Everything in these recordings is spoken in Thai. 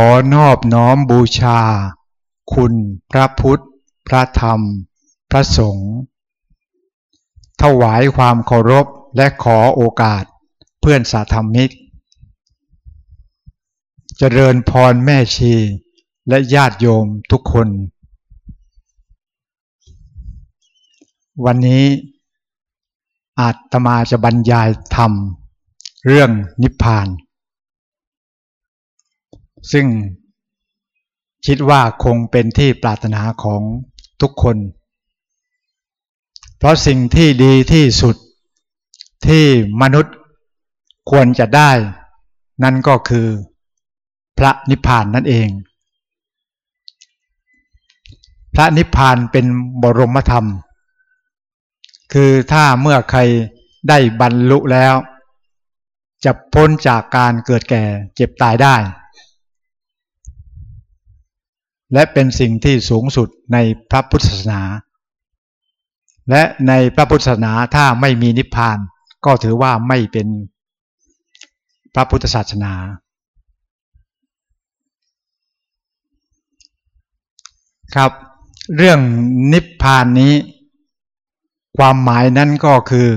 อนอบน้อมบูชา คุณพระพุทธ พระธรรม พระสงฆ์ถวายความเคารพและขอโอกาสเพื่อนสาธรรมิกเจริญพรแม่ชีและญาติโยมทุกคน วันนี้อาตมาจะบรรยายธรรม เรื่องนิพพาน ซึ่งคิดว่าคงเป็นที่ปรารถนาของทุกคน เพราะสิ่งที่ดีที่สุดที่มนุษย์ควรจะได้ นั่นก็คือพระนิพพานนั่นเอง พระนิพพานเป็นบรมธรรม คือถ้าเมื่อใครได้บรรลุแล้ว จะพ้นจากการเกิดแก่เจ็บตายได้ และเป็นสิ่งที่สูงสุดในพระพุทธศาสนา และในพระพุทธศาสนาถ้าไม่มีนิพพาน ก็ถือว่าไม่เป็นพระพุทธศาสนา ครับ เรื่องนิพพานนี้ ความหมายนั้นก็คือ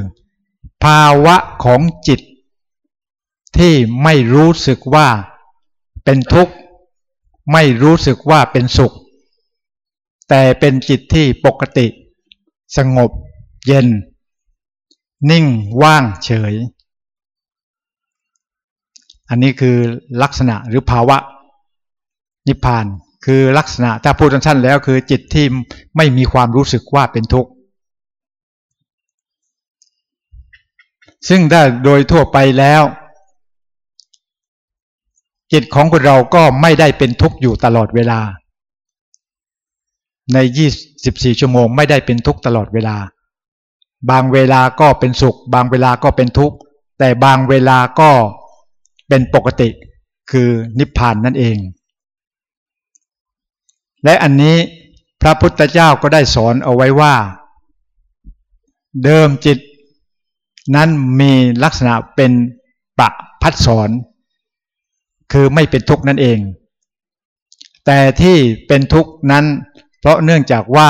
ภาวะของจิตที่ไม่รู้สึกว่าเป็นทุกข์ ไม่รู้สึกว่าเป็นสุข แต่เป็นจิตที่ปกติ สงบ เย็น นิ่งว่างเฉย อันนี้คือลักษณะหรือภาวะ นิพพานคือลักษณะถ้าพูดสั้นๆแล้วคือจิตที่ไม่มีความรู้สึกว่าเป็นทุกข์ซึ่งได้โดยทั่วไปแล้ว จิตของคนเราก็ไม่ได้เป็นทุกข์อยู่ตลอดเวลา ใน 24 ชั่วโมงไม่ได้เป็นทุกข์ตลอดเวลา บางเวลาก็เป็นสุข บางเวลาก็เป็นทุกข์ แต่บางเวลาก็เป็นปกติคือนิพพานนั่นเอง และอันนี้พระพุทธเจ้าก็ได้สอนเอาไว้ว่า เดิมจิตนั้นมีลักษณะเป็นปะพัดสอน คือไม่เป็นทุกข์นั่นเอง แต่ที่เป็นทุกข์นั้น เพราะเนื่องจากว่า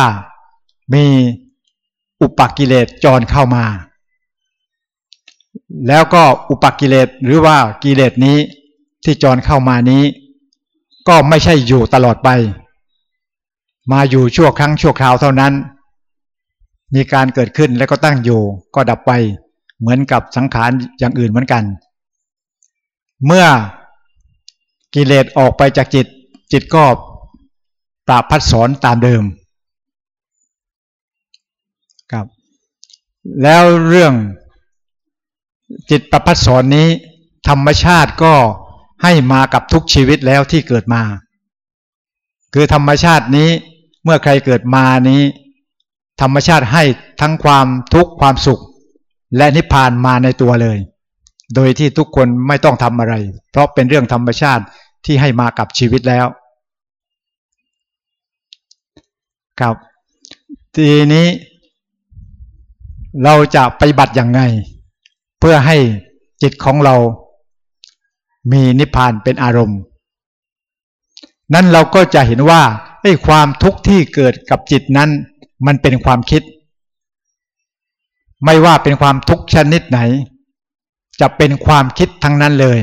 มีอุปกิเลสจรเข้ามา แล้วก็อุปกิเลสหรือว่ากิเลสนี้ที่จรเข้ามานี้ ก็ไม่ใช่อยู่ตลอดไป มาอยู่ชั่วครั้งชั่วคราวเท่านั้น มีการเกิดขึ้นแล้วก็ตั้งอยู่ก็ดับไป เหมือนกับสังขารอย่างอื่นเหมือนกัน เมื่อ กิเลสออกไปจากจิต จิตก็ปราบพัดสอนตามเดิมครับ แล้วเรื่องจิตประพัดสอนนี้ ธรรมชาติก็ให้มากับทุกชีวิตแล้วที่เกิดมา คือธรรมชาตินี้เมื่อใครเกิดมานี้ ธรรมชาติให้ทั้งความทุกข์ความสุข และนิพพานมาในตัวเลย โดยที่ทุกคนไม่ต้องทำอะไร เพราะเป็นเรื่องธรรมชาติที่ให้มากับชีวิตแล้ว ครับ ทีนี้ เราจะปฏิบัติอย่างไง เพื่อให้จิตของเรา มีนิพพานเป็นอารมณ์ นั้นเราก็จะเห็นว่าไอ้ความทุกข์ที่เกิดกับจิตนั้น มันเป็นความคิด ไม่ว่าเป็นความทุกข์ชนิดไหน จะเป็นความคิดทั้งนั้นเลย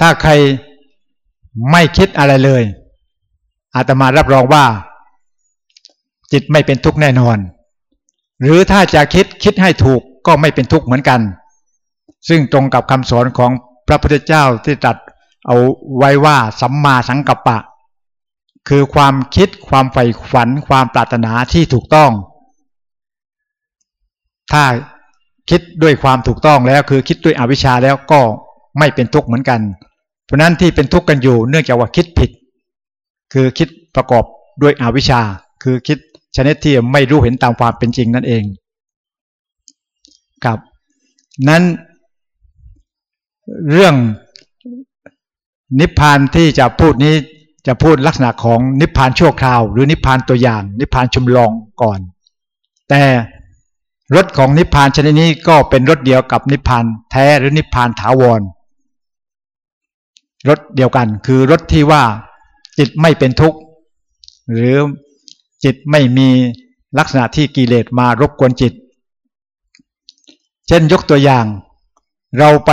ถ้าใครไม่คิดอะไรเลย อาตมารับรองว่า จิตไม่เป็นทุกข์แน่นอน หรือถ้าจะคิดคิดให้ถูกก็ไม่เป็นทุกข์เหมือนกัน ซึ่งตรงกับคำสอนของพระพุทธเจ้าที่ตรัสเอาไว้ว่าสัมมาสังกัปปะ คือความคิดความใฝ่ฝันความปรารถนาที่ถูกต้อง ถ้า คิดด้วยความถูกต้องแล้วคือคิดด้วยอวิชชาแล้วก็ไม่เป็นทุกข์เหมือนกัน เพราะนั้นที่เป็นทุกข์กันอยู่ เนื่องจากว่าคิดผิด คือคิดประกอบด้วยอวิชชา คือคิดชนิดที่ไม่รู้เห็นตามความเป็นจริงนั่นเองครับ นั้นเรื่องนิพพานที่จะพูดนี้จะพูดลักษณะของนิพพานชั่วคราว หรือนิพพานตัวอย่าง นิพพานชุมลองก่อน แต่ รถของนิพพานชนิดนี้ก็เป็นรถเดียวกับนิพพานแท้หรือนิพพานถาวรรสเดียวกัน คือรสที่ว่าจิตไม่เป็นทุกข์ หรือจิตไม่มีลักษณะที่กิเลสมารบกวนจิต เช่นยกตัวอย่าง เราไป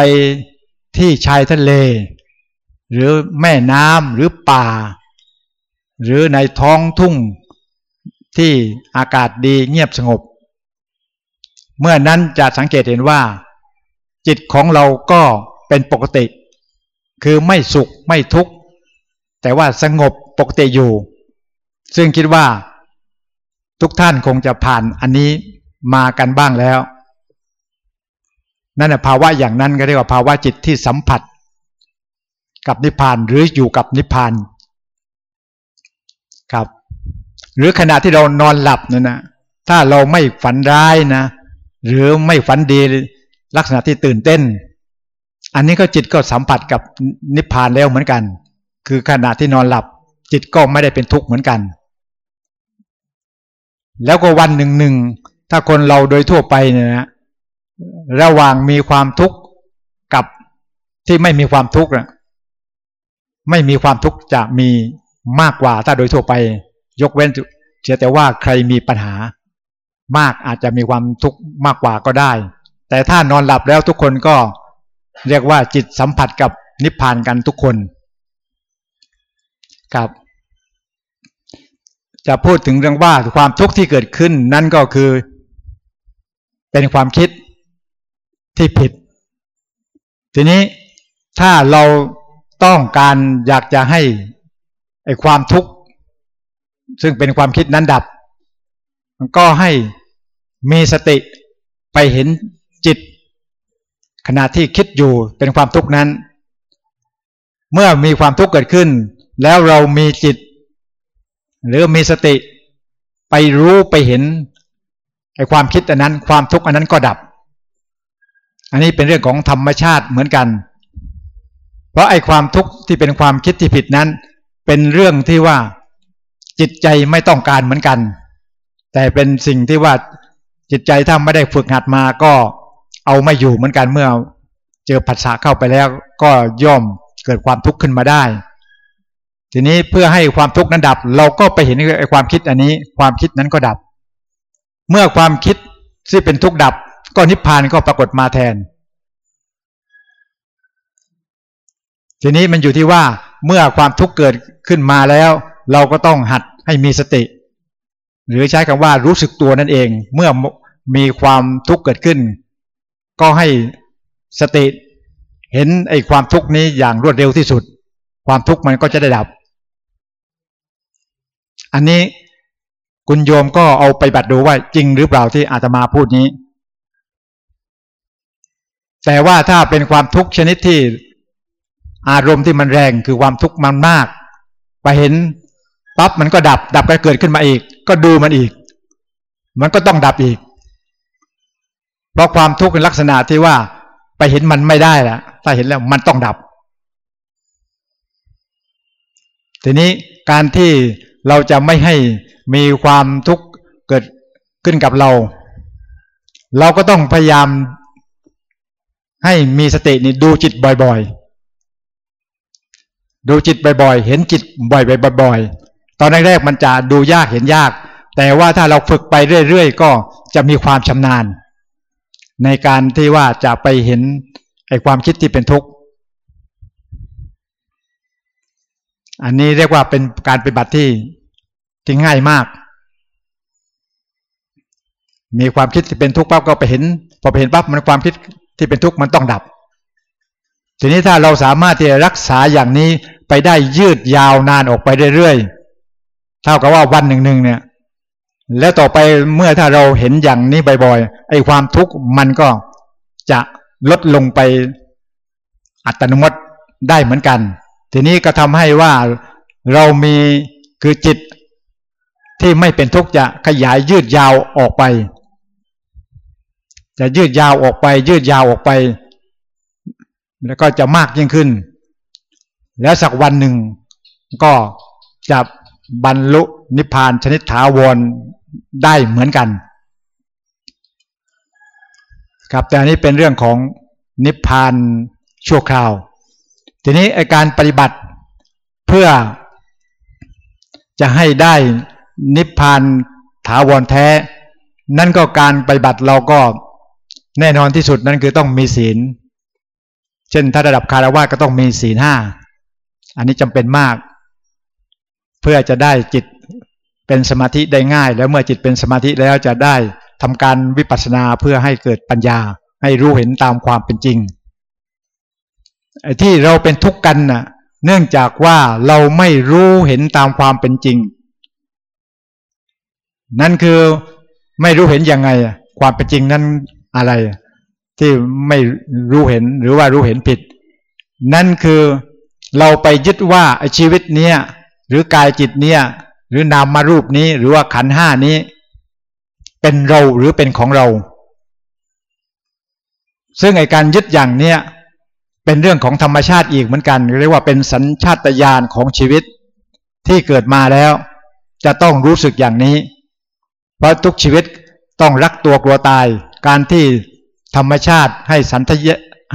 ที่ชายทะเล หรือแม่น้ำหรือป่า หรือในท้องทุ่งที่อากาศดีเงียบสงบ เมื่อนั้นจะสังเกตเห็นว่า จิตของเราก็เป็นปกติ คือไม่สุขไม่ทุกข์ แต่ว่าสงบปกติอยู่ ซึ่งคิดว่า ทุกท่านคงจะผ่านอันนี้มากันบ้างแล้ว นั่นภาวะอย่างนั้นก็เรียกว่าภาวะจิตที่สัมผัส กับนิพพานหรืออยู่กับนิพพานครับ หรือขณะที่เรานอนหลับนั่นนะถ้าเราไม่ฝันร้ายนะ หรือไม่ฝันดีลักษณะที่ตื่นเต้น อันนี้ก็จิตก็สัมผัสกับนิพพานแล้วเหมือนกัน คือขณะที่นอนหลับ จิตก็ไม่ได้เป็นทุกข์เหมือนกัน แล้วก็วันหนึ่งหนึ่งถ้าคนเราโดยทั่วไปเนี่ยนะระหว่างมีความทุกข์กับที่ไม่มีความทุกข์นะไม่มีความทุกข์จะมีมากกว่าถ้าโดยทั่วไป ยกเว้นเสียแต่ว่าใครมีปัญหา มากอาจจะมีความทุกข์มากกว่าก็ได้ แต่ถ้านอนหลับแล้วทุกคนก็เรียกว่าจิตสัมผัสกับนิพพานกันทุกคนครับ จะพูดถึงเรื่องว่าความทุกข์ที่เกิดขึ้นนั่นก็คือ เป็นความคิดที่ผิด ทีนี้ถ้าเราต้องการอยากจะให้ไอความทุกข์ซึ่งเป็นความคิดนั้นดับ ก็ให้ มีสติไปเห็นจิต ขณะที่คิดอยู่เป็นความทุกข์นั้น เมื่อมีความทุกข์เกิดขึ้น แล้วเรามีจิต หรือมีสติ ไปรู้ไปเห็นไอ้ความคิดอันนั้น ความทุกข์อันนั้นก็ดับ อันนี้เป็นเรื่องของธรรมชาติเหมือนกัน เพราะไอ้ความทุกข์ที่เป็นความคิดที่ผิดนั้น เป็นเรื่องที่ว่าจิตใจไม่ต้องการเหมือนกัน แต่เป็นสิ่งที่ว่า จิตใจถ้าไม่ได้ฝึกหัดมาก็เอาไม่อยู่เหมือนกันเมื่อ เจอผัสสะเข้าไปแล้ว ก็ย่อมเกิดความทุกข์ขึ้นมาได้ ทีนี้เพื่อให้ความทุกข์นั้นดับ เราก็ไปเห็นไอ้ความคิดอันนี้ ความคิดนั้นก็ดับ เมื่อความคิดที่เป็นทุกข์ดับ ก็นิพพานก็ปรากฏมาแทน ทีนี้มันอยู่ที่ว่าเมื่อความทุกข์เกิดขึ้นมาแล้ว เราก็ต้องหัดให้มีสติ หรือใช้คำว่ารู้สึกตัวนั่นเอง เมื่อมีความทุกข์เกิดขึ้น ก็ให้สติเห็นไอ้ความทุกข์นี้อย่างรวดเร็วที่สุด ความทุกข์มันก็จะได้ดับ อันนี้คุณโยมก็เอาไปบัตรดูว่าจริงหรือเปล่าที่อาตมาพูดนี้ แต่ว่าถ้าเป็นความทุกข์ชนิดที่อารมณ์ที่มันแรงคือความทุกข์มันมาก ไปเห็น ปั๊บมันก็ดับ ดับก็เกิดขึ้นมาอีก ก็ดูมันอีก มันก็ต้องดับอีก เพราะความทุกข์เป็นลักษณะที่ว่าไปเห็นมันไม่ได้ละถ้าเห็นแล้วมันต้องดับ ทีนี้การที่เราจะไม่ให้มีความทุกข์เกิดขึ้นกับเรา เราก็ต้องพยายามให้มีสตินี่ดูจิตบ่อยๆ ดูจิตบ่อยๆ เห็นจิตบ่อยๆ ตอนแรกๆมันจะดูยากเห็นยาก แต่ว่าถ้าเราฝึกไปเรื่อยๆก็จะมีความชำนาญ ในการที่ว่าจะไปเห็นไอ้ความคิดที่เป็นทุกข์อันนี้เรียกว่าเป็นการปฏิบัติที่ที่ง่ายมาก มีความคิดที่เป็นทุกข์ปั๊บก็ไปเห็น พอไปเห็นปั๊บมันความคิดที่เป็นทุกข์มันต้องดับ ทีนี้ถ้าเราสามารถที่จะรักษาอย่างนี้ไปได้ยืดยาวนานออกไปเรื่อยๆ เท่ากับว่าวันหนึ่งหนึ่งเนี่ย แล้วต่อไปเมื่อถ้าเราเห็นอย่างนี้บ่อยๆไอ้ความทุกข์มันก็จะลดลงไปอัตโนมัติได้เหมือนกัน ทีนี้ก็ทำให้ว่าเรามีคือจิตที่ไม่เป็นทุกข์จะขยายยืดยาวออกไป จะยืดยาวออกไป ยืดยาวออกไป แล้วก็จะมากยิ่งขึ้น แล้วสักวันหนึ่งก็จะ บรรลุนิพพานชนิดถาวรได้เหมือนกัน ครับแต่อันนี้เป็นเรื่องของนิพพานชั่วคราว ทีทีนี้การปฏิบัติเพื่อจะให้ได้นิพพานถาวรแท้ นั่นก็การปฏิบัติเราก็แน่นอนที่สุดนั่นคือต้องมีศีล เช่นถ้าระดับคารวะก็ต้องมีศีลห้า อันนี้จำเป็นมาก เพื่อจะได้จิตเป็นสมาธิได้ง่าย แล้วเมื่อจิตเป็นสมาธิแล้วจะได้ทำการวิปัสสนาเพื่อให้เกิดปัญญา ให้รู้เห็นตามความเป็นจริงที่เราเป็นทุกข์กันน่ะ เนื่องจากว่าเราไม่รู้เห็นตามความเป็นจริง นั่นคือไม่รู้เห็นยังไง ความเป็นจริงนั้นอะไร ที่ไม่รู้เห็นหรือว่ารู้เห็นผิด นั่นคือเราไปยึดว่าชีวิตเนี้ย หรือกายจิตเนี้ยหรือนามมารูปนี้ หรือว่าขันห้านี้ เป็นเราหรือเป็นของเรา ซึ่งไอการยึดอย่างเนี้ยเป็นเรื่องของธรรมชาติอีกเหมือนกันเรียกว่าเป็นสัญชาตญาณของชีวิต ที่เกิดมาแล้ว จะต้องรู้สึกอย่างนี้ เพราะทุกชีวิตต้องรักตัวกลัวตาย การที่ธรรมชาติให้สันท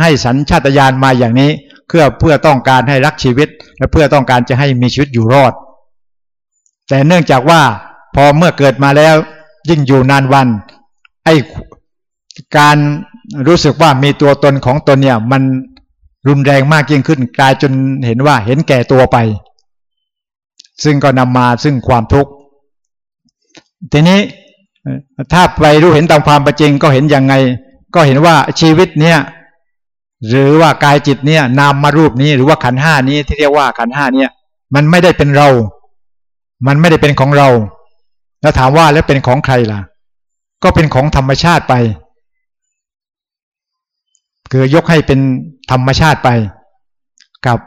ให้สัญชาตญาณมาอย่างนี้ เพื่อเพื่อต้องการให้รักชีวิต และเพื่อต้องการจะให้มีชีวิตอยู่รอด แต่เนื่องจากว่าพอเมื่อเกิดมาแล้วยิ่งอยู่นานวันไอ้การรู้สึกว่ามีตัวตนของตนเนี่ย มันรุนแรงมากยิ่งขึ้น กลายจนเห็นว่าเห็นแก่ตัวไป ซึ่งก็นำมาซึ่งความทุกข์ทีนี้ถ้าไปรู้เห็นตามความเป็นจริงก็เห็นยังไง ก็เห็นว่าชีวิตเนี่ย หรือว่ากายจิตเนี่ย นามมารูปนี้หรือว่าขันห้านี้ที่เรียกว่าขันห้าเนี่ย มันไม่ได้เป็นเรา มันไม่ได้เป็นของเรา แล้วถามว่าแล้วเป็นของใครล่ะ ก็เป็นของธรรมชาติไป คือยกให้เป็นธรรมชาติไปกับ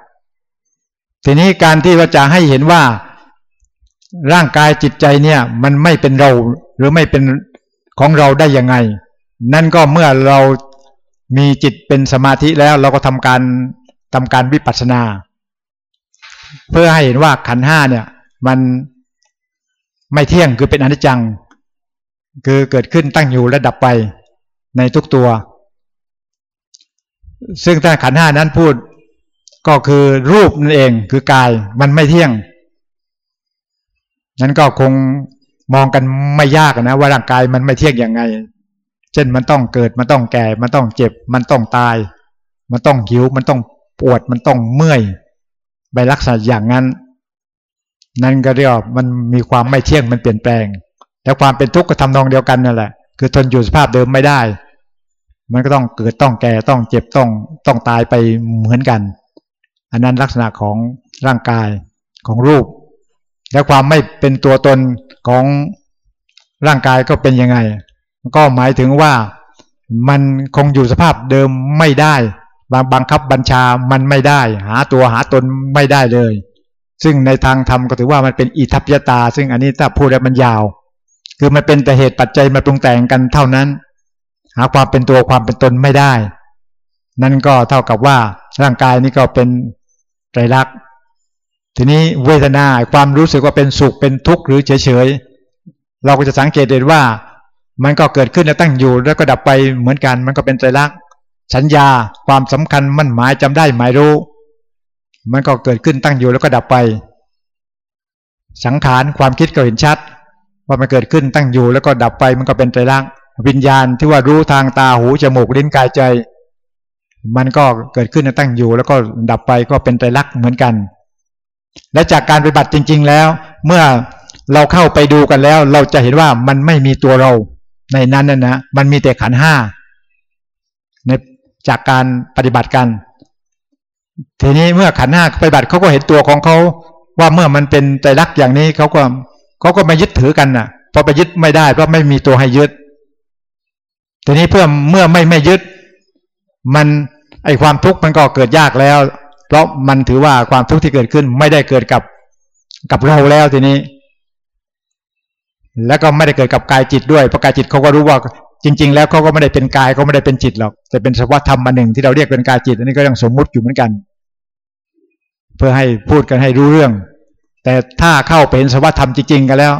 ทีนี้การที่ว่าจะให้เห็นว่าร่างกายจิตใจเนี่ย มันไม่เป็นเราหรือไม่เป็นของเราได้ยังไง นั่นก็เมื่อเรา มีจิตเป็นสมาธิแล้วเราก็ทำการทำการวิปัสสนา เพื่อให้เห็นว่าขันห้าเนี่ย มันไม่เที่ยงคือเป็นอนิจจัง คือเกิดขึ้นตั้งอยู่และดับไปในทุกตัว ซึ่งถ้าขันห้านั้นพูดก็คือรูปนั่นเองคือกายมันไม่เที่ยง นั้นก็คงมองกันไม่ยากนะว่าร่างกายมันไม่เที่ยงย่างไง เช่นมันต้องเกิดมันต้องแก่ มันต้องเจ็บ มันต้องตาย มันต้องหิว มันต้องปวดมันต้องเมื่อยใบลักษณะอย่างนั้น นั่นก็เรียกมันมีความไม่เที่ยงมันเปลี่ยนแปลง แล้วความเป็นทุกข์ก็ทำนองเดียวกันนั่นแหละ คือทนอยู่สภาพเดิมไม่ได้ มันก็ต้องเกิดต้องแก่ต้องเจ็บต้องต้องตายไปเหมือนกัน อันนั้นลักษณะของร่างกายของรูป และความไม่เป็นตัวตนของร่างกายก็เป็นยังไง ก็หมายถึงว่ามันคงอยู่สภาพเดิมไม่ได้บางบังคับบัญชามันไม่ได้ หาตัวหาตนไม่ได้เลย ซึ่งในทางธรรมก็ถือว่ามันเป็นอิทัพยตา ซึ่งอันนี้ถ้าพูดแล้วมันยาว คือมันเป็นแต่เหตุปัจจัยมาปรุงแต่งกันเท่านั้น หาความเป็นตัวความเป็นตนไม่ได้ นั่นก็เท่ากับว่าร่างกายนี้ก็เป็นไตรลักษณ์ทีนี้เวทนาความรู้สึกว่าเป็นสุขเป็นทุกข์หรือเฉยๆเราก็จะสังเกตเห็นว่า มันก็เกิดขึ้นแล้วตั้งอยู่ แล้วก็ดับไปเหมือนกัน มันก็เป็นไตรลักษณ์สัญญาความสำคัญมั่นหมายจำได้หมายรู้ มันก็เกิดขึ้นตั้งอยู่แล้วก็ดับไป สังขารความคิดก็เห็นชัด ว่ามันเกิดขึ้นตั้งอยู่แล้วก็ดับไป มันก็เป็นไตรลักษณ์วิญญาณที่ว่ารู้ทางตาหูจมูกลิ้นกายใจ มันก็เกิดขึ้นตั้งอยู่ แล้วก็ดับไปก็เป็นไตรลักษณ์เหมือนกัน และจากการปฏิบัติจริง ๆ แล้ว เมื่อเราเข้าไปดูกันแล้ว เราจะเห็นว่ามันไม่มีตัวเรา ในนั้นนะนะมันมีแต่ขันห้าในจากการปฏิบัติกัน ทีนี้เมื่อขันห้าปฏิบัติเขาก็เห็นตัวของเขาว่าเมื่อมันเป็นไตรลักอย่างนี้เขาก็เขาก็ไม่ยึดถือกันนะ่ะพอไปยึดไม่ได้เพราะไม่มีตัวให้ยึด ทีนี้เพื่อเมื่อไม่ไม่ยึด มันไอความทุกข์มันก็เกิดยากแล้ว เพราะมันถือว่าความทุกข์ที่เกิดขึ้นไม่ได้เกิดกับกับเราแล้วทีนี้ แล้วก็ไม่ได้เกิดกับกายจิตด้วยเพราะกายจิตเขาก็รู้ว่าจริง ๆ แล้วเขาก็ไม่ได้เป็นกายเขาไม่ได้เป็นจิตหรอกแต่เป็นสภาวธรรมมาหนึ่งที่เราเรียกเป็นกายจิตอันนี้ก็ยังสมมุติอยู่เหมือนกัน เพื่อให้พูดกันให้รู้เรื่อง แต่ถ้าเข้าไปเห็นสภาวธรรมจริงๆกันแล้ว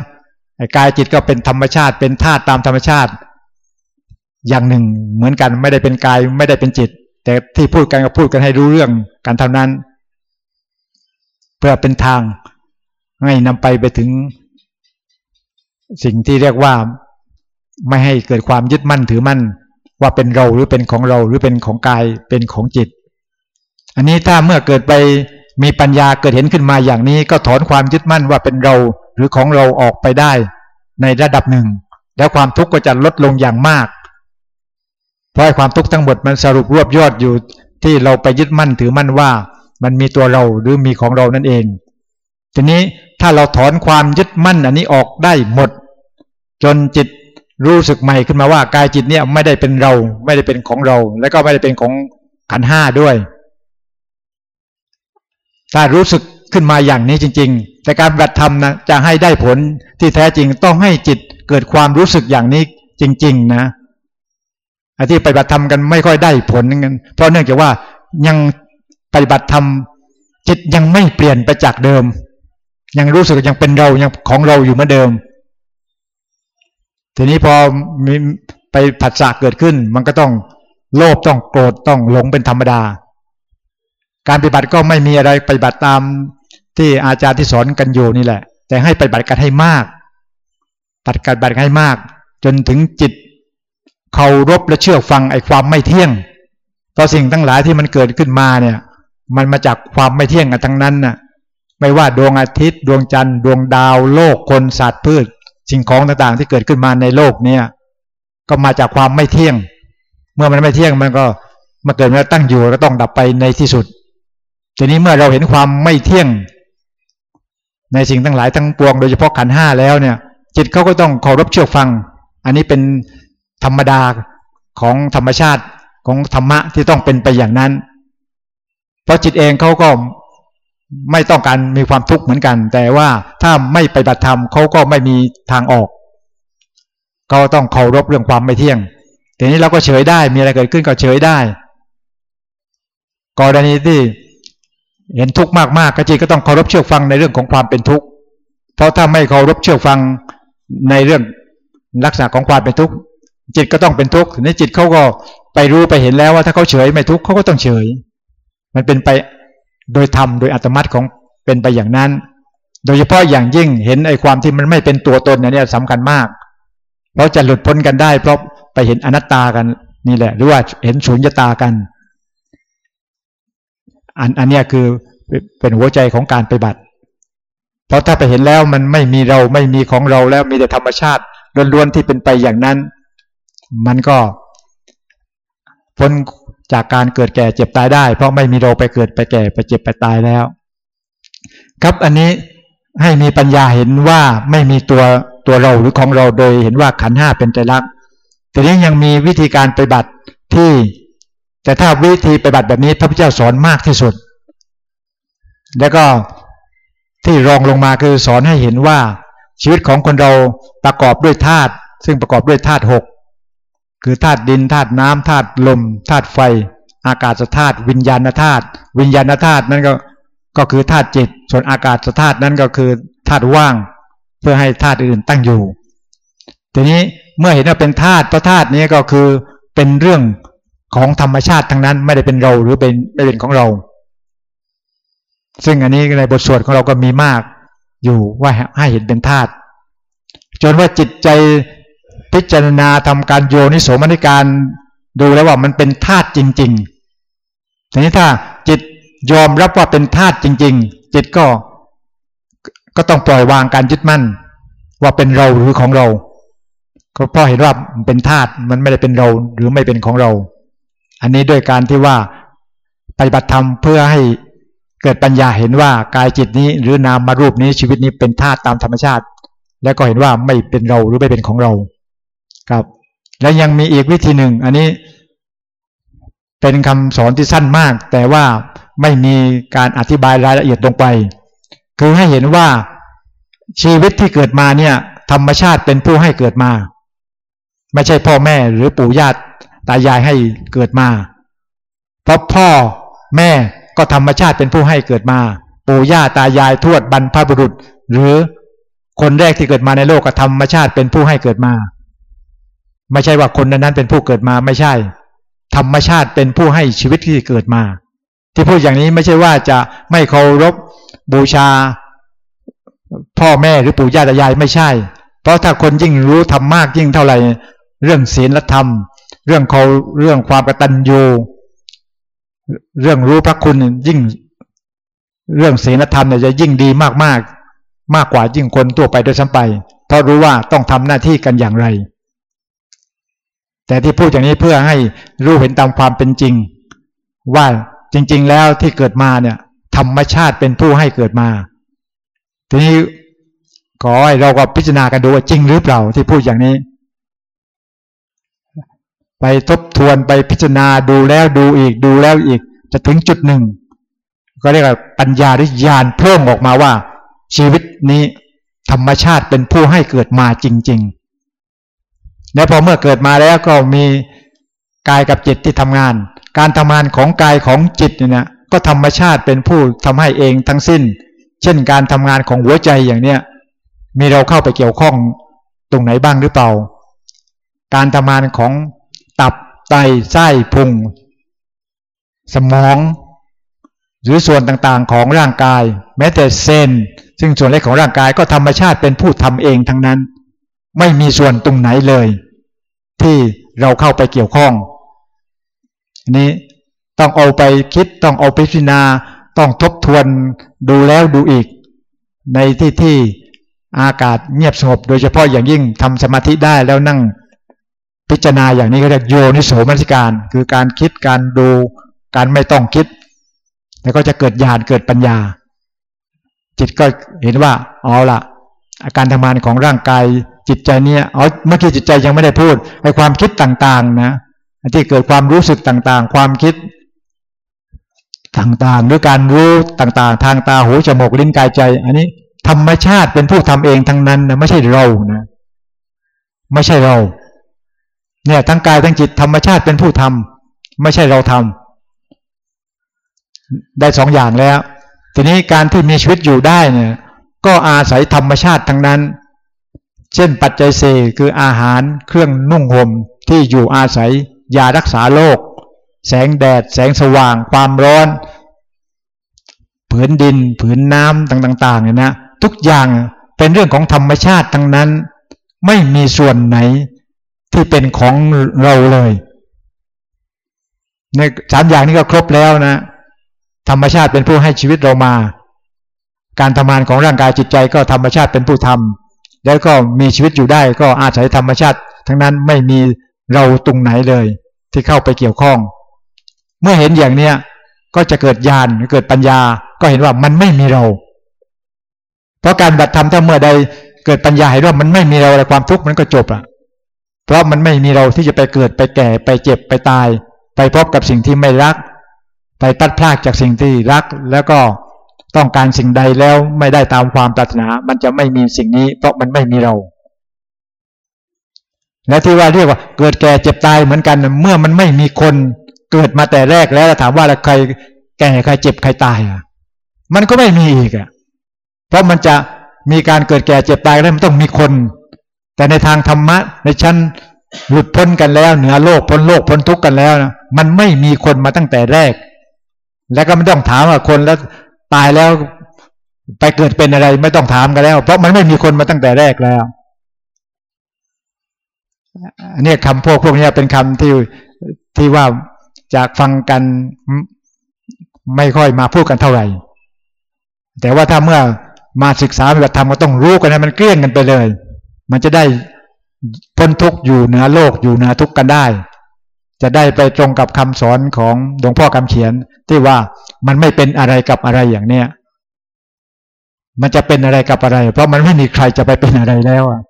กายจิตก็เป็นธรรมชาติ เป็นธาตุตามธรรมชาติ อย่างหนึ่งเหมือนกันไม่ได้เป็นกายไม่ได้เป็นจิต แต่ที่พูดกันก็พูดกันให้รู้เรื่องกันเท่านั้น เพื่อเป็นทางให้นำไปไปถึง สิ่งที่เรียกว่าไม่ให้เกิดความยึดมั่นถือมั่น ว่าเป็นเราหรือเป็นของเราหรือเป็นของกายเป็นของจิต อันนี้ถ้าเมื่อเกิดไปมีปัญญาเกิดเห็นขึ้นมาอย่างนี้ ก็ถอนความยึดมั่นว่าเป็นเราหรือของเราออกไปได้ในระดับหนึ่ง แล้วความทุกข์ก็จะลดลงอย่างมาก เพราะความทุกข์ทั้งหมดมันสรุปรวบยอดอยู่ที่เราไปยึดมั่นถือมั่นว่า มันมีตัวเราหรือมีของเรานั่นเอง ทีนี้ ถ้าเราถอนความยึดมั่นอันนี้ออกได้หมด จนจิตรู้สึกใหม่ขึ้นมาว่ากายจิตเนี่ยไม่ได้เป็นเรา ไม่ได้เป็นของเรา และก็ไม่ได้เป็นของขันห้าด้วย ถ้ารู้สึกขึ้นมาอย่างนี้จริง ๆ แต่การปฏิบัติธรรมนะจะให้ได้ผลที่แท้จริงต้องให้จิตเกิดความรู้สึกอย่างนี้จริง ๆ นะอที่ปฏิบัติธรรมกันไม่ค่อยได้ผลนั่นเพราะเนื่องจากว่ายังปฏิบัติธรรมจิตยังไม่เปลี่ยนไปจากเดิม ยังรู้สึกยังเป็นเรายังของเราอยู่เหมือนเดิม ทีนี้พอมีไปผัสสะเกิดขึ้น มันก็ต้องโลภต้องโกรธต้องหลงเป็นธรรมดา การปฏิบัติก็ไม่มีอะไรปฏิบัติตามที่อาจารย์ที่สอนกันอยู่นี่แหละ แต่ให้ปฏิบัติกันให้มากปฏิบัติให้มาก จนถึงจิตเคารพและเชื่อฟังไอ้ความไม่เที่ยงเพราะสิ่งทั้งหลายที่มันเกิดขึ้นมาเนี่ย มันมาจากความไม่เที่ยงกันทั้งนั้นน่ะ ไม่ว่าดวงอาทิตย์ดวงจันทร์ดวงดาวโลกคนสัตว์พืช สิ่งของต่างๆ ที่เกิดขึ้นมาในโลกเนี่ย ก็มาจากความไม่เที่ยง เมื่อมันไม่เที่ยงมันก็มาเกิดมาตั้งอยู่ก็ต้องดับไปในที่สุด ทีนี้เมื่อเราเห็นความไม่เที่ยง ในสิ่งทั้งหลายทั้งปวง โดยเฉพาะขันห้าแล้วเนี่ย จิตเขาก็ต้องเคารพเชื่อฟัง อันนี้เป็นธรรมดาของธรรมชาติของธรรมะที่ต้องเป็นไปอย่างนั้น เพราะจิตเองเขาก็ ไม่ต้องการมีความทุกข์เหมือนกัน แต่ว่าถ้าไม่ไปบัติธรรมเขาก็ไม่มีทางออก ก็ต้องเคารพเรื่องความไม่เที่ยงทีนี้เราก็เฉยได้มีอะไรเกิดขึ้นก็เฉยได้ กรณีที่เห็นทุกข์มากๆก็จิตก็ต้องเคารพเชื่อฟังในเรื่องของความเป็นทุกข์เพราะถ้าไม่เคารพเชื่อฟังในเรื่องลักษณะของความเป็นทุกข์จิตก็ต้องเป็นทุกข์ในจิตเขาก็ไปรู้ไปเห็นแล้วว่าถ้าเขาเฉยไม่ทุกข์เขาก็ต้องเฉย มันเป็นไป โดยธรรมโดยอัตมัติของเป็นไปอย่างนั้น โดยเฉพาะอย่างยิ่งเห็นไอ้ความที่มันไม่เป็นตัวตนเนี่ยสำคัญมาก เราจะหลุดพ้นกันได้ เพราะไปเห็นอนัตตากันนี่แหละ หรือว่าเห็นสุญญตากัน อันอันนี้คือเป็นหัวใจของการไปบัติ เพราะถ้าไปเห็นแล้วมันไม่มีเราไม่มีของเราแล้วมีแต่ธรรมชาติล้วนๆที่เป็นไปอย่างนั้น มันก็พ้น จากการเกิดแก่เจ็บตายได้ เพราะไม่มีเราไปเกิดไปแก่ไปเจ็บไปตายแล้ว ครับอันนี้ให้มีปัญญาเห็นว่าไม่มีตัวตัวเราหรือของเราโดยเห็นว่าขันห้าเป็นใจรักแต่นี้ยังมีวิธีการปฏิบัติที่ แต่ถ้าวิธีปฏิบัติแบบนี้พระพุทธเจ้าสอนมากที่สุด แล้วก็ที่รองลงมาคือสอนให้เห็นว่าชีวิตของคนเราประกอบด้วยธาตุซึ่งประกอบด้วยธาตุหก คือธาตุดินธาตุน้ำธาตุลมธาตุไฟ อากาศธาตุวิญญาณธาตุวิญญาณธาตุนั้นก็ก็คือธาตุจิต ส่วนอากาศธาตุนั้นก็คือธาตุว่าง เพื่อให้ธาตุอื่นตั้งอยู่ ทีนี้เมื่อเห็นว่าเป็นธาตุเพราะธาตุนี้ก็คือเป็นเรื่องของธรรมชาติทั้งนั้นไม่ได้เป็นเราหรือเป็นไม่เป็นของเรา ซึ่งอันนี้ในบทสวดของเราก็มีมากอยู่ว่าให้เห็นเป็นธาตุจนว่าจิตใจ พิจารณาทำการโยนิโสมนิการดูแล้วว่ามันเป็นธาตุจริง ๆ ทีนี้ถ้าจิตยอมรับว่าเป็นธาตุจริง ๆ จิตก็ก็ต้องปล่อยวางการยึดมั่น ว่าเป็นเราหรือของเรา ก็เพราะเห็นว่ามันเป็นธาตุมันไม่ได้เป็นเราหรือไม่เป็นของเรา อันนี้ด้วยการที่ว่าปฏิบัติธรรมเพื่อให้เกิดปัญญาเห็นว่ากายจิตนี้หรือนามมารูปนี้ชีวิตนี้เป็นธาตุตามธรรมชาติ แล้วก็เห็นว่าไม่เป็นเราหรือไม่เป็นของเรา ครับ และยังมีอีกวิธีหนึ่ง อันนี้เป็นคำสอนที่สั้นมาก แต่ว่าไม่มีการอธิบายรายละเอียดลงไป คือให้เห็นว่าชีวิตที่เกิดมาเนี่ย ธรรมชาติเป็นผู้ให้เกิดมา ไม่ใช่พ่อแม่หรือปู่ย่าตายายให้เกิดมา เพราะพ่อแม่ก็ธรรมชาติเป็นผู้ให้เกิดมา ปู่ย่าตายายทวดบรรพบุรุษ หรือคนแรกที่เกิดมาในโลกก็ธรรมชาติเป็นผู้ให้เกิดมา ไม่ใช่ว่าคนนั้นเป็นผู้เกิดมาไม่ใช่ ธรรมชาติเป็นผู้ให้ชีวิตที่เกิดมา ที่พูดอย่างนี้ไม่ใช่ว่าจะไม่เคารพบูชา พ่อแม่หรือปู่ย่าตายายไม่ใช่ เพราะถ้าคนยิ่งรู้ทำมากยิ่งเท่าไหร่ เรื่องศีลธรรม เรื่องเขาเรื่องความกตัญญูเรื่องรู้พระคุณยิ่ง เรื่องศีลธรรมเนี่ยจะยิ่งดีมากๆมากกว่ายิ่งคนทั่วไปโดยซ้ำไป เพราะรู้ว่าต้องทำหน้าที่กันอย่างไร แต่ที่พูดอย่างนี้เพื่อให้รู้เห็นตามความเป็นจริง ว่าจริง ๆ แล้วที่เกิดมาเนี่ย ธรรมชาติเป็นผู้ให้เกิดมา ทีนี้ขอให้เราก็พิจารณากันดูว่าจริงหรือเปล่าที่พูดอย่างนี้ ไปทบทวนไปพิจารณาดูแล้วดูอีกดูแล้วอีก จะถึงจุดหนึ่ง ก็เรียกว่าปัญญาหรือญาณเพิ่มออกมาว่า ชีวิตนี้ธรรมชาติเป็นผู้ให้เกิดมาจริง ๆ และพอเมื่อเกิดมาแล้วก็มีกายกับจิตที่ทำงาน การทำงานของกายของจิตเนี่ยนะก็ธรรมชาติเป็นผู้ทำให้เองทั้งสิ้น เช่นการทำงานของหัวใจอย่างเนี้ยมีเราเข้าไปเกี่ยวข้องตรงไหนบ้างหรือเปล่า การทำงานของตับไตไส้พุง สมอง หรือส่วนต่างๆของร่างกาย แม้แต่เซนซึ่งส่วนเล็กของร่างกายก็ธรรมชาติเป็นผู้ทำเองทั้งนั้น ไม่มีส่วนตรงไหนเลย ที่เราเข้าไปเกี่ยวข้องนี้ต้องเอาไปคิดต้องเอาไปพิจารณาต้องทบทวนดูแล้วดูอีก ในที่ที่อากาศเงียบสงบ โดยเฉพาะอย่างยิ่งทำสมาธิได้แล้วนั่งพิจารณาอย่างนี้ก็เรียกโยนิโสมนสิการ คือการคิดการดูการไม่ต้องคิด แล้วก็จะเกิดญาณเกิดปัญญา จิตก็เห็นว่าอ๋อละอาการทำงานของร่างกาย จิตใจเนี่ยอ๋อเมื่อกี้จิตใจยังไม่ได้พูดไอ้ความคิดต่างๆ นะที่เกิดความรู้สึกต่างๆ ความคิดต่างๆหรือการรู้ต่างๆ ทางตาหูจมูกลิ้นกายใจ อันนี้ ธรรมชาติเป็นผู้ทำเองทั้งนั้นนะไม่ใช่เรานะไม่ใช่เรา เนี่ยทั้งกายทั้งจิตธรรมชาติเป็นผู้ทำไม่ใช่เราทำได้สองอย่างแล้ว ทีนี้การที่มีชีวิตอยู่ได้เนี่ย ก็อาศัยธรรมชาติทั้งนั้น เช่นปัจจัยสี่คืออาหารเครื่องนุ่งห่มที่อยู่อาศัย ยารักษาโรคแสงแดด แสงสว่าง ความร้อน ผืนดิน ผืนน้ำต่างๆเนี่ยนะทุกอย่างเป็นเรื่องของธรรมชาติทั้งนั้น ไม่มีส่วนไหนที่เป็นของเราเลยในสามอย่างนี้ก็ครบแล้วนะ ธรรมชาติเป็นผู้ให้ชีวิตเรามา การทำงานของร่างกายจิตใจก็ธรรมชาติเป็นผู้ทำ แล้วก็มีชีวิตอยู่ได้ก็อาศัยธรรมชาติ ทั้งนั้นไม่มีเราตรงไหนเลย ที่เข้าไปเกี่ยวข้อง เมื่อเห็นอย่างเนี้ยก็จะเกิดญาณเกิดปัญญา ก็เห็นว่ามันไม่มีเรา เพราะการบัตรธรรมถ้าเมื่อใดเกิดปัญญาเห็นว่ามันไม่มีเราอะไรความทุกข์มันก็จบอะ เพราะมันไม่มีเราที่จะไปเกิดไปแก่ไปเจ็บไปตาย ไปพบกับสิ่งที่ไม่รัก ไปตัดพลากจากสิ่งที่รักแล้วก็ ต้องการสิ่งใดแล้วไม่ได้ตามความปรารถนา มันจะไม่มีสิ่งนี้ เพราะมันไม่มีเรา และที่ว่าเรียกว่า เกิดแก่เจ็บตายเหมือนกัน เมื่อมันไม่มีคนเกิดมาแต่แรกแล้วถามว่าใครแก่ใครเจ็บใครตายอะ มันก็ไม่มีอีกอะ เพราะมันจะมีการเกิดแก่เจ็บตายแล้วมันต้องมีคน แต่ในทางธรรมะในชั้นหลุดพ้นกันแล้ว เหนือโลกพ้นโลกพ้นทุกข์กันแล้วนะมันไม่มีคนมาตั้งแต่แรก แล้วก็ไม่ต้องถามว่าคนแล้ว ตายแล้วไปเกิดเป็นอะไรไม่ต้องถามกันแล้ว เพราะมันไม่มีคนมาตั้งแต่แรกแล้วอันนี้คำพวกพวกนี้เป็นคำที่ที่ว่าจากฟังกันไม่ค่อยมาพูดกันเท่าไหร่ แต่ว่าถ้าเมื่อมาศึกษาปฏิบัติธรรมก็ต้องรู้กันให้มันเกลี้ยงกันไปเลย มันจะได้พ้นทุกข์อยู่เหนือโลกอยู่เหนือทุกข์กันได้ จะได้ไปตรงกับคำสอนของหลวงพ่อคำเขียน ที่ว่ามันไม่เป็นอะไรกับอะไรอย่างเนี้ยมันจะเป็นอะไรกับอะไร เพราะมันไม่มีใครจะไปเป็นอะไรแล้วอะ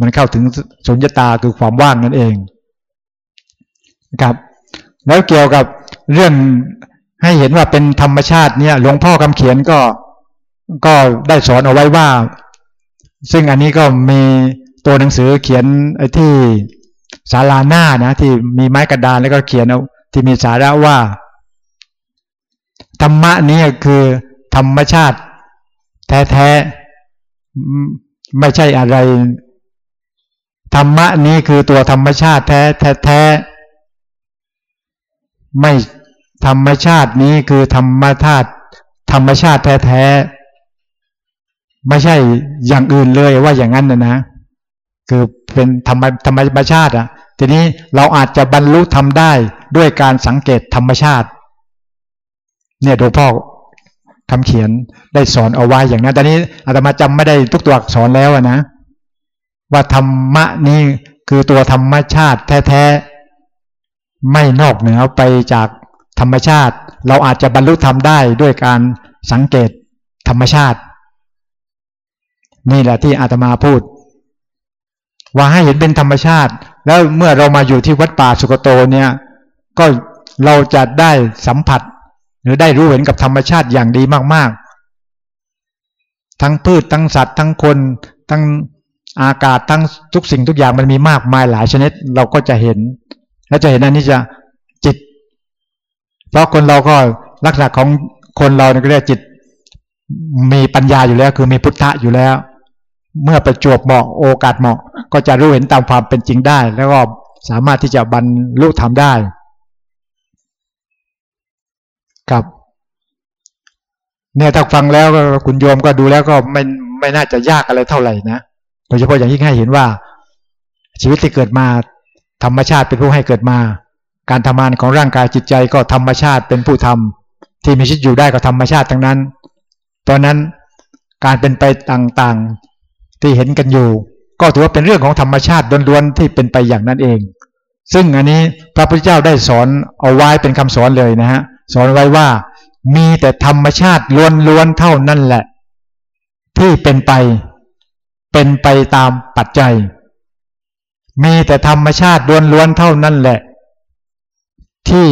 มันเข้าถึงสุญญตาคือความว่างนั่นเองครับ แล้วเกี่ยวกับเรื่องให้เห็นว่าเป็นธรรมชาติเนี่ย หลวงพ่อคำเขียนก็ก็ได้สอนเอาไว้ว่า ซึ่งอันนี้ก็มีตัวหนังสือเขียนไอ้ที่ ศาลาหน้านะที่มีไม้กระดานแล้วก็เขียนเอาที่มีสาระว่า ธรรมะนี้คือธรรมชาติ แท้ๆไม่ใช่อะไร ธรรมะนี้คือตัวธรรมชาติแท้แท้ไม่ธรรมชาตินี้คือธรรมชาติธรรมชาติแท้ๆไม่ใช่อย่างอื่นเลยว่าอย่างนั้นนะนะคือเป็นธรรมธรรมชาติอะ ทีนี้เราอาจจะบรรลุทำได้ด้วยการสังเกตธรรมชาติ เนี่ยหลวงพ่อคำเขียนได้สอนเอาไว้อย่างนั้น ตอนนี้อาตมาจำไม่ได้ทุกตัวอักษรแล้วนะ ว่าธรรมะนี้คือตัวธรรมชาติแท้ๆ ไม่นอกเหนือไปจากธรรมชาติ เราอาจจะบรรลุธรรมได้ด้วยการสังเกตธรรมชาติ นี่แหละที่อาตมาพูด ว่าให้เห็นเป็นธรรมชาติ แล้วเมื่อเรามาอยู่ที่วัดป่าสุกโตเนี่ย ก็เราจะได้สัมผัส หรือได้รู้เห็นกับธรรมชาติอย่างดีมากๆ ทั้งพืชทั้งสัตว์ ทั้งคนทั้งอากาศทั้งทุกสิ่งทุกอย่างมันมีมากมายหลายชนิด เราก็จะเห็น และจะเห็นอันนี้จะจิต เพราะคนเราก็ลักษณะของคนเราเนี่ยก็เรียกจิต มีปัญญาอยู่แล้ว คือมีพุทธะอยู่แล้ว เมื่อประจวบเหมาะโอกาสเหมาะ ก็จะรู้เห็นตามความเป็นจริงได้ แล้วก็สามารถที่จะบรรลุธรรมได้ครับเนี่ยถ้าฟังแล้วคุณโยมก็ดูแล้วก็ไม่ไม่น่าจะยากอะไรเท่าไหร่นะโดยเฉพาะอย่างยิ่งให้เห็นว่า ชีวิตที่เกิดมา ธรรมชาติเป็นผู้ให้เกิดมา การทำงานของร่างกายจิตใจก็ธรรมชาติเป็นผู้ทำที่มีชีวิตอยู่ได้ก็ธรรมชาติทั้งนั้น ตอนนั้นการเป็นไปต่างๆ ที่เห็นกันอยู่ ก็ถือว่าเป็นเรื่องของธรรมชาติล้วนๆที่เป็นไปอย่างนั้นเอง ซึ่งอันนี้พระพุทธเจ้าได้สอนเอาไว้เป็นคำสอนเลยนะฮะสอนไว้ว่ามีแต่ธรรมชาติล้วนๆเท่านั้นแหละ ที่เป็นไป เป็นไปตามปัจจัย มีแต่ธรรมชาติล้วนๆเท่านั้นแหละ ที่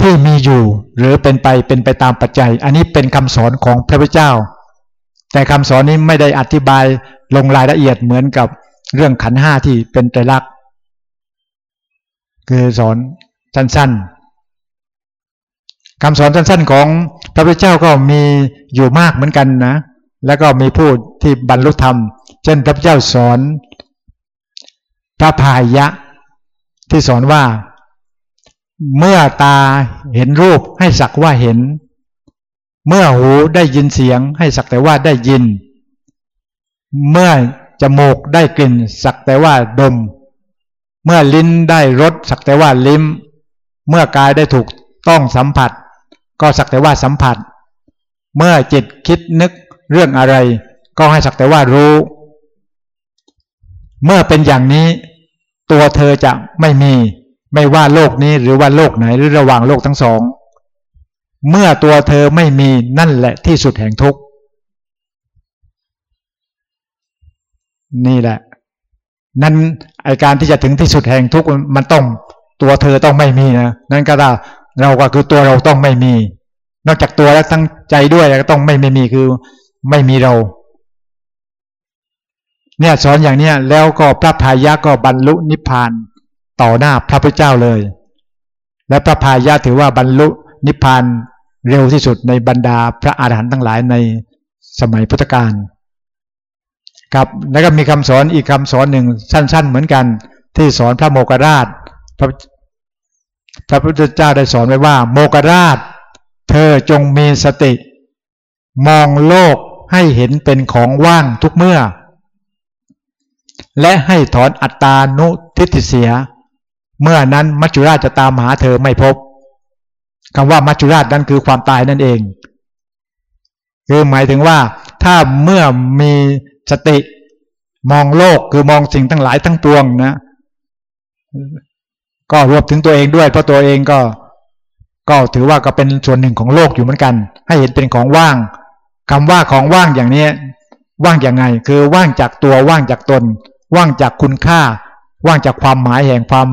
ที่มีอยู่หรือเป็นไปเป็นไปตามปัจจัย อันนี้เป็นคำสอนของพระพุทธเจ้า แต่คำสอนนี้ไม่ได้อธิบายลงรายละเอียดเหมือนกับเรื่องขันห้าที่เป็นไตรลักษณ์คือสอนสั้นๆคำสอนสั้นๆของพระพุทธเจ้าก็มีอยู่มากเหมือนกันนะ แล้วก็มีผู้ที่บรรลุธรรม เช่นพระพุทธเจ้าสอนพระพายะ ที่สอนว่าเมื่อตาเห็นรูปให้สักว่าเห็น เมื่อหูได้ยินเสียงให้สักแต่ว่าได้ยิน เมื่อจมูกได้กลิ่น สักแต่ว่าดม เมื่อลิ้นได้รสสักแต่ว่าลิ้ม เมื่อกายได้ถูกต้องสัมผัส ก็สักแต่ว่าสัมผัส เมื่อจิตคิดนึกเรื่องอะไร ก็ให้สักแต่ว่ารู้ เมื่อเป็นอย่างนี้ ตัวเธอจะไม่มี ไม่ว่าโลกนี้หรือว่าโลกไหนหรือระหว่างโลกทั้งสอง เมื่อตัวเธอไม่มีนั่นแหละที่สุดแห่งทุกข์นี่แหละ นั่นไอการที่จะถึงที่สุดแห่งทุกข์มันต้องตัวเธอต้องไม่มีนะนั่นก็ได้เราก็คือตัวเราต้องไม่มี นอกจากตัวแล้วทั้งใจด้วยก็ต้องไม่ไม่มีคือไม่มีเรา เนี่ยสอนอย่างเนี้ยแล้วก็พระพายะก็บรรลุนิพพานต่อหน้าพระพุทธเจ้าเลย และพระพายะถือว่าบรรลุ นิพพานเร็วที่สุดในบรรดาพระอาหารหันต์ทั้งหลายในสมัยพุทธกาลครับแล้วก็มีคำสอนอีกคำสอนหนึ่งสั้น ๆ เหมือนกัน ที่สอนพระโมกขราชพระพระพุทธเจ้าได้สอนไว้ว่า โมกราช เธอจงมีสติ มองโลกให้เห็นเป็นของว่างทุกเมื่อ และให้ถอนอัตตานุทิฏฐิเสีย เมื่อนั้นมัจจุราชจะตามหาเธอไม่พบ คำว่ามัจจุราชนั้นคือความตายนั่นเอง คือหมายถึงว่าถ้าเมื่อมีสติมองโลกคือมองสิ่งทั้งหลายทั้งปวงนะ ก็รวมถึงตัวเองด้วยเพราะตัวเองก็ ก็ถือว่าก็เป็นส่วนหนึ่งของโลกอยู่เหมือนกัน ให้เห็นเป็นของว่างคำว่าของว่างอย่างนี้ว่างอย่างไง คือว่างจากตัวว่างจากตน ว่างจากคุณค่า ว่างจากความหมายแห่งความ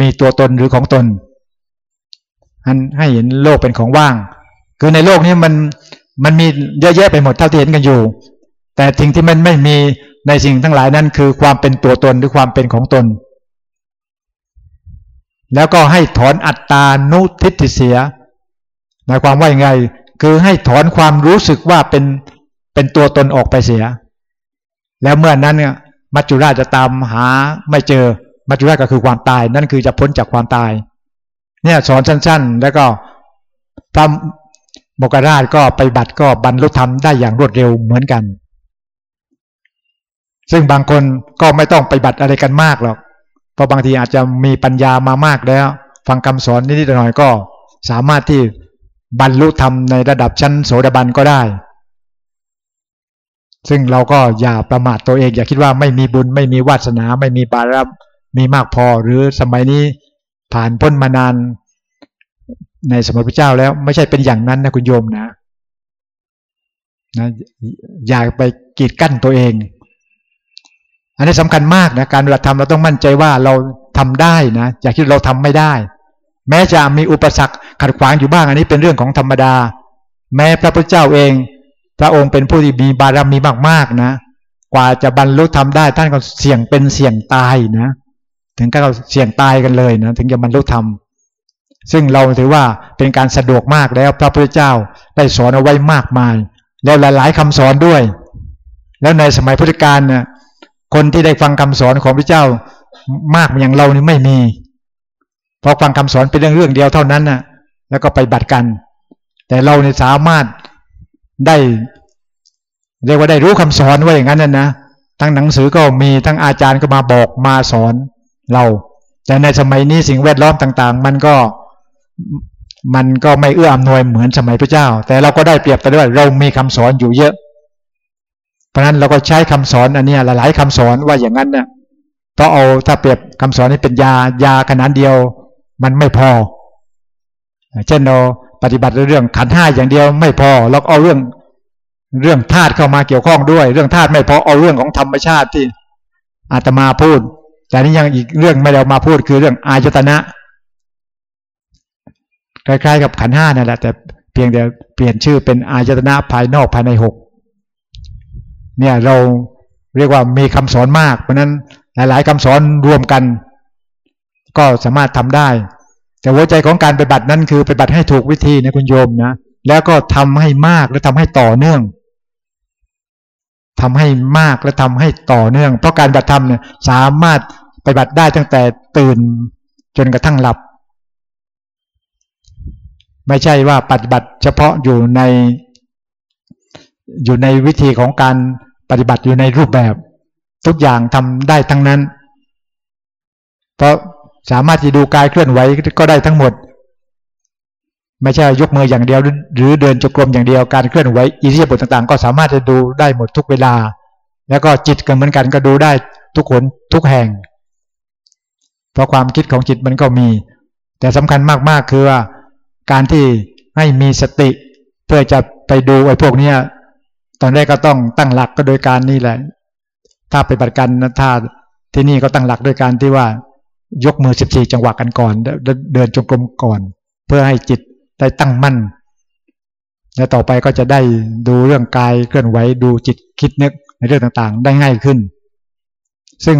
มีตัวตนหรือของตน ให้เห็นโลกเป็นของว่าง คือในโลกนี้มันมันมีเยอะแยะไปหมดเท่าที่เห็นกันอยู่ แต่สิ่งที่มันไม่มีในสิ่งทั้งหลายนั้น คือความเป็นตัวตนหรือความเป็นของตน แล้วก็ให้ถอนอัตตานุทิฏฐิเสียหมายความว่ายังไง คือให้ถอนความรู้สึกว่าเป็นเป็นตัวตนออกไปเสีย แล้วเมื่อนั้นเนี่ยมัจจุราชจะตามหาไม่เจอ มัจจุราชก็คือความตาย นั่นคือจะพ้นจากความตาย เนี่ยสอนสั้น ๆ แล้วก็พระโมกราชก็ไปบัตรก็บรรลุธรรมได้อย่างรวดเร็วเหมือนกัน ซึ่งบางคนก็ไม่ต้องไปบัตรอะไรกันมากหรอก เพราะบางทีอาจจะมีปัญญามามากแล้ว ฟังคำสอนนิดๆหน่อยก็ สามารถที่บรรลุธรรมในระดับชั้นโสดาบันก็ได้ ซึ่งเราก็อย่าประมาทตัวเอง อย่าคิดว่าไม่มีบุญไม่มีวาสนา ไม่มีบารมีมากพอ หรือสมัยนี้ ผ่านพ้นมานานในสมัยพระเจ้าแล้ว ไม่ใช่เป็นอย่างนั้นนะคุณโยมนะนะอย่าไปกีดกั้นตัวเอง อันนี้สำคัญมากนะการเวลาทำเราต้องมั่นใจว่าเราทำได้นะอย่าคิดเราทำไม่ได้ แม้จะมีอุปสรรคขัดขวางอยู่บ้าง อันนี้เป็นเรื่องของธรรมดา แม้พระพุทธเจ้าเอง พระองค์เป็นผู้ที่มีบารมีมากๆนะ กว่าจะบรรลุทำได้ท่านก็เสี่ยงเป็นเสี่ยงตายนะ ถึงก็เสี่ยงตายกันเลยนะถึงจะบรรลุธรรม ซึ่งเราถือว่าเป็นการสะดวกมากแล้วพระพุทธเจ้าได้สอนเอาไว้มากมาย แล้วหลาย ๆคำสอนด้วย แล้วในสมัยพุทธกาลเนี่ยคนที่ได้ฟังคำสอนของพระเจ้ามากอย่างเรานี่ไม่มีเพราะฟังคำสอนเป็นเรื่องเรื่องเดียวเท่านั้นน่ะ แล้วก็ไปบัตรกัน แต่เราเนี่ยสามารถได้เรียกว่าได้รู้คำสอนว่าอย่างนั้นน่ะนะทั้งหนังสือก็มีทั้งอาจารย์ก็มาบอกมาสอน เรา แต่ในสมัยนี้สิ่งแวดล้อมต่างๆ มันก็มันก็ไม่เอื้ออำนวยเหมือนสมัยพระเจ้า แต่เราก็ได้เปรียบแต่ด้วยเรามีคำสอนอยู่เยอะ เพราะนั้นเราก็ใช้คำสอนอันนี้หลาย ๆคำสอนว่าอย่างนั้นเนี่ยเพราะเอาถ้าเปรียบคำสอนนี้เป็นยายาขนาดเดียว มันไม่พอ เช่นเราปฏิบัติเรื่องขันห้าอย่างเดียวไม่พอเราเอาเรื่องเรื่องธาตุเข้ามาเกี่ยวข้องด้วย เรื่องธาตุไม่พอเอาเรื่องของธรรมชาติที่อาตมาพูด แต่นี้ยังอีกเรื่องไม่ได้มาพูดคือเรื่องอายตนะคล้ายๆ กับขันห้านั่นแหละแต่เพียงเดียวเปลี่ยนชื่อเป็นอายตนะภายนอกภายในหกเนี่ยเราเรียกว่ามีคำสอนมาก เพราะนั้นหลาย ๆคำสอนรวมกัน ก็สามารถทำได้ แต่หัวใจของการปฏิบัตินั้นคือปฏิบัติให้ถูกวิธีนะคุณโยมนะแล้วก็ทำให้มากและทำให้ต่อเนื่องทำให้มากและทำให้ต่อเนื่อง เพราะการปฏิบัติธรรมเนี่ยสามารถ ปฏิบัติได้ตั้งแต่ตื่นจนกระทั่งหลับ ไม่ใช่ว่าปฏิบัติเฉพาะอยู่ใน อยู่ในวิธีของการปฏิบัติอยู่ในรูปแบบ ทุกอย่างทำได้ทั้งนั้น เพราะสามารถจะดูกายเคลื่อนไหวก็ได้ทั้งหมด ไม่ใช่ยกมืออย่างเดียว หรือเดินจงกรมอย่างเดียวการเคลื่อนไหวอิริยาบถต่างๆ ก็สามารถจะดูได้หมดทุกเวลา แล้วก็จิตกันเหมือนกันก็ดูได้ทุกคนทุกแห่ง เพราะความคิดของจิตมันก็มี แต่สำคัญมากๆคือว่าการที่ให้มีสติ เพื่อจะไปดูไอ้พวกเนี้ยตอนแรกก็ต้องตั้งหลักก็โดยการนี่แหละ ถ้าไปบัติกันนะถ้าที่นี่ก็ตั้งหลักโดยการที่ว่ายกมือสิบสี่จังหวะกันก่อน เดินจงกรมก่อน เพื่อให้จิตได้ตั้งมั่น และต่อไปก็จะได้ดูเรื่องกายเคลื่อนไหวดูจิตคิดนึกในเรื่องต่างๆ ได้ง่ายขึ้น ซึ่ง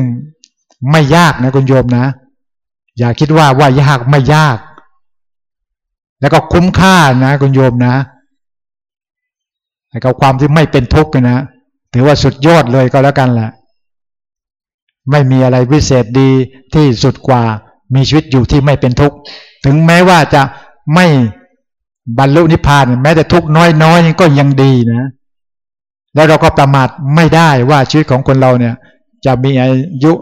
ไม่ยากนะคุณโยมนะ อย่าคิดว่าว่ายากไม่ยาก แล้วก็คุ้มค่านะคุณโยมนะแล้วก็ความที่ไม่เป็นทุกข์นะถือว่าสุดยอดเลยก็แล้วกันแหละไม่มีอะไรวิเศษดีที่สุดกว่ามีชีวิตอยู่ที่ไม่เป็นทุกข์ถึงแม้ว่าจะไม่บรรลุนิพพาน แม้แต่ทุกข์น้อยๆก็ยังดีนะ แล้วเราก็ประมาทไม่ได้ว่าชีวิตของคนเราเนี่ย จะมีอายุ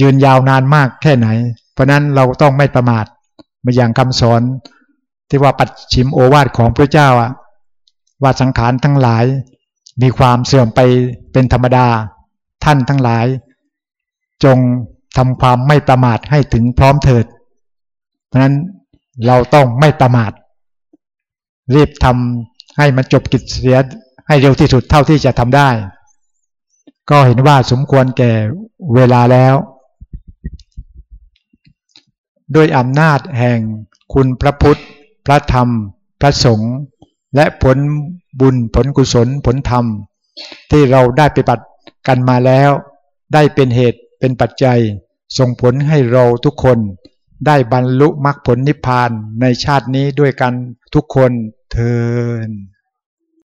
ยืนยาวนานมากแค่ไหน เพราะนั้นเราต้องไม่ประมาทมาอย่างคำสอนที่ว่าปัดชิมโอวาทของพระเจ้าอะว่าสังขารทั้งหลาย มีความเสื่อมไปเป็นธรรมดา ท่านทั้งหลาย จงทำความไม่ประมาทให้ถึงพร้อมเถิด เพราะนั้นเราต้องไม่ประมาท รีบทำให้มันจบกิจเสียให้เร็วที่สุดเท่าที่จะทำได้ ก็เห็นว่าสมควรแก่เวลาแล้ว ด้วยอำนาจแห่งคุณพระพุทธ พระธรรม พระสงฆ์และผลบุญผลกุศลผลธรรม ที่เราได้ไปบัติกันมาแล้ว ได้เป็นเหตุเป็นปัจจัย ส่งผลให้เราทุกคนได้บรรลุมรรคผลนิพพานในชาตินี้ด้วยกันทุกคนเทอ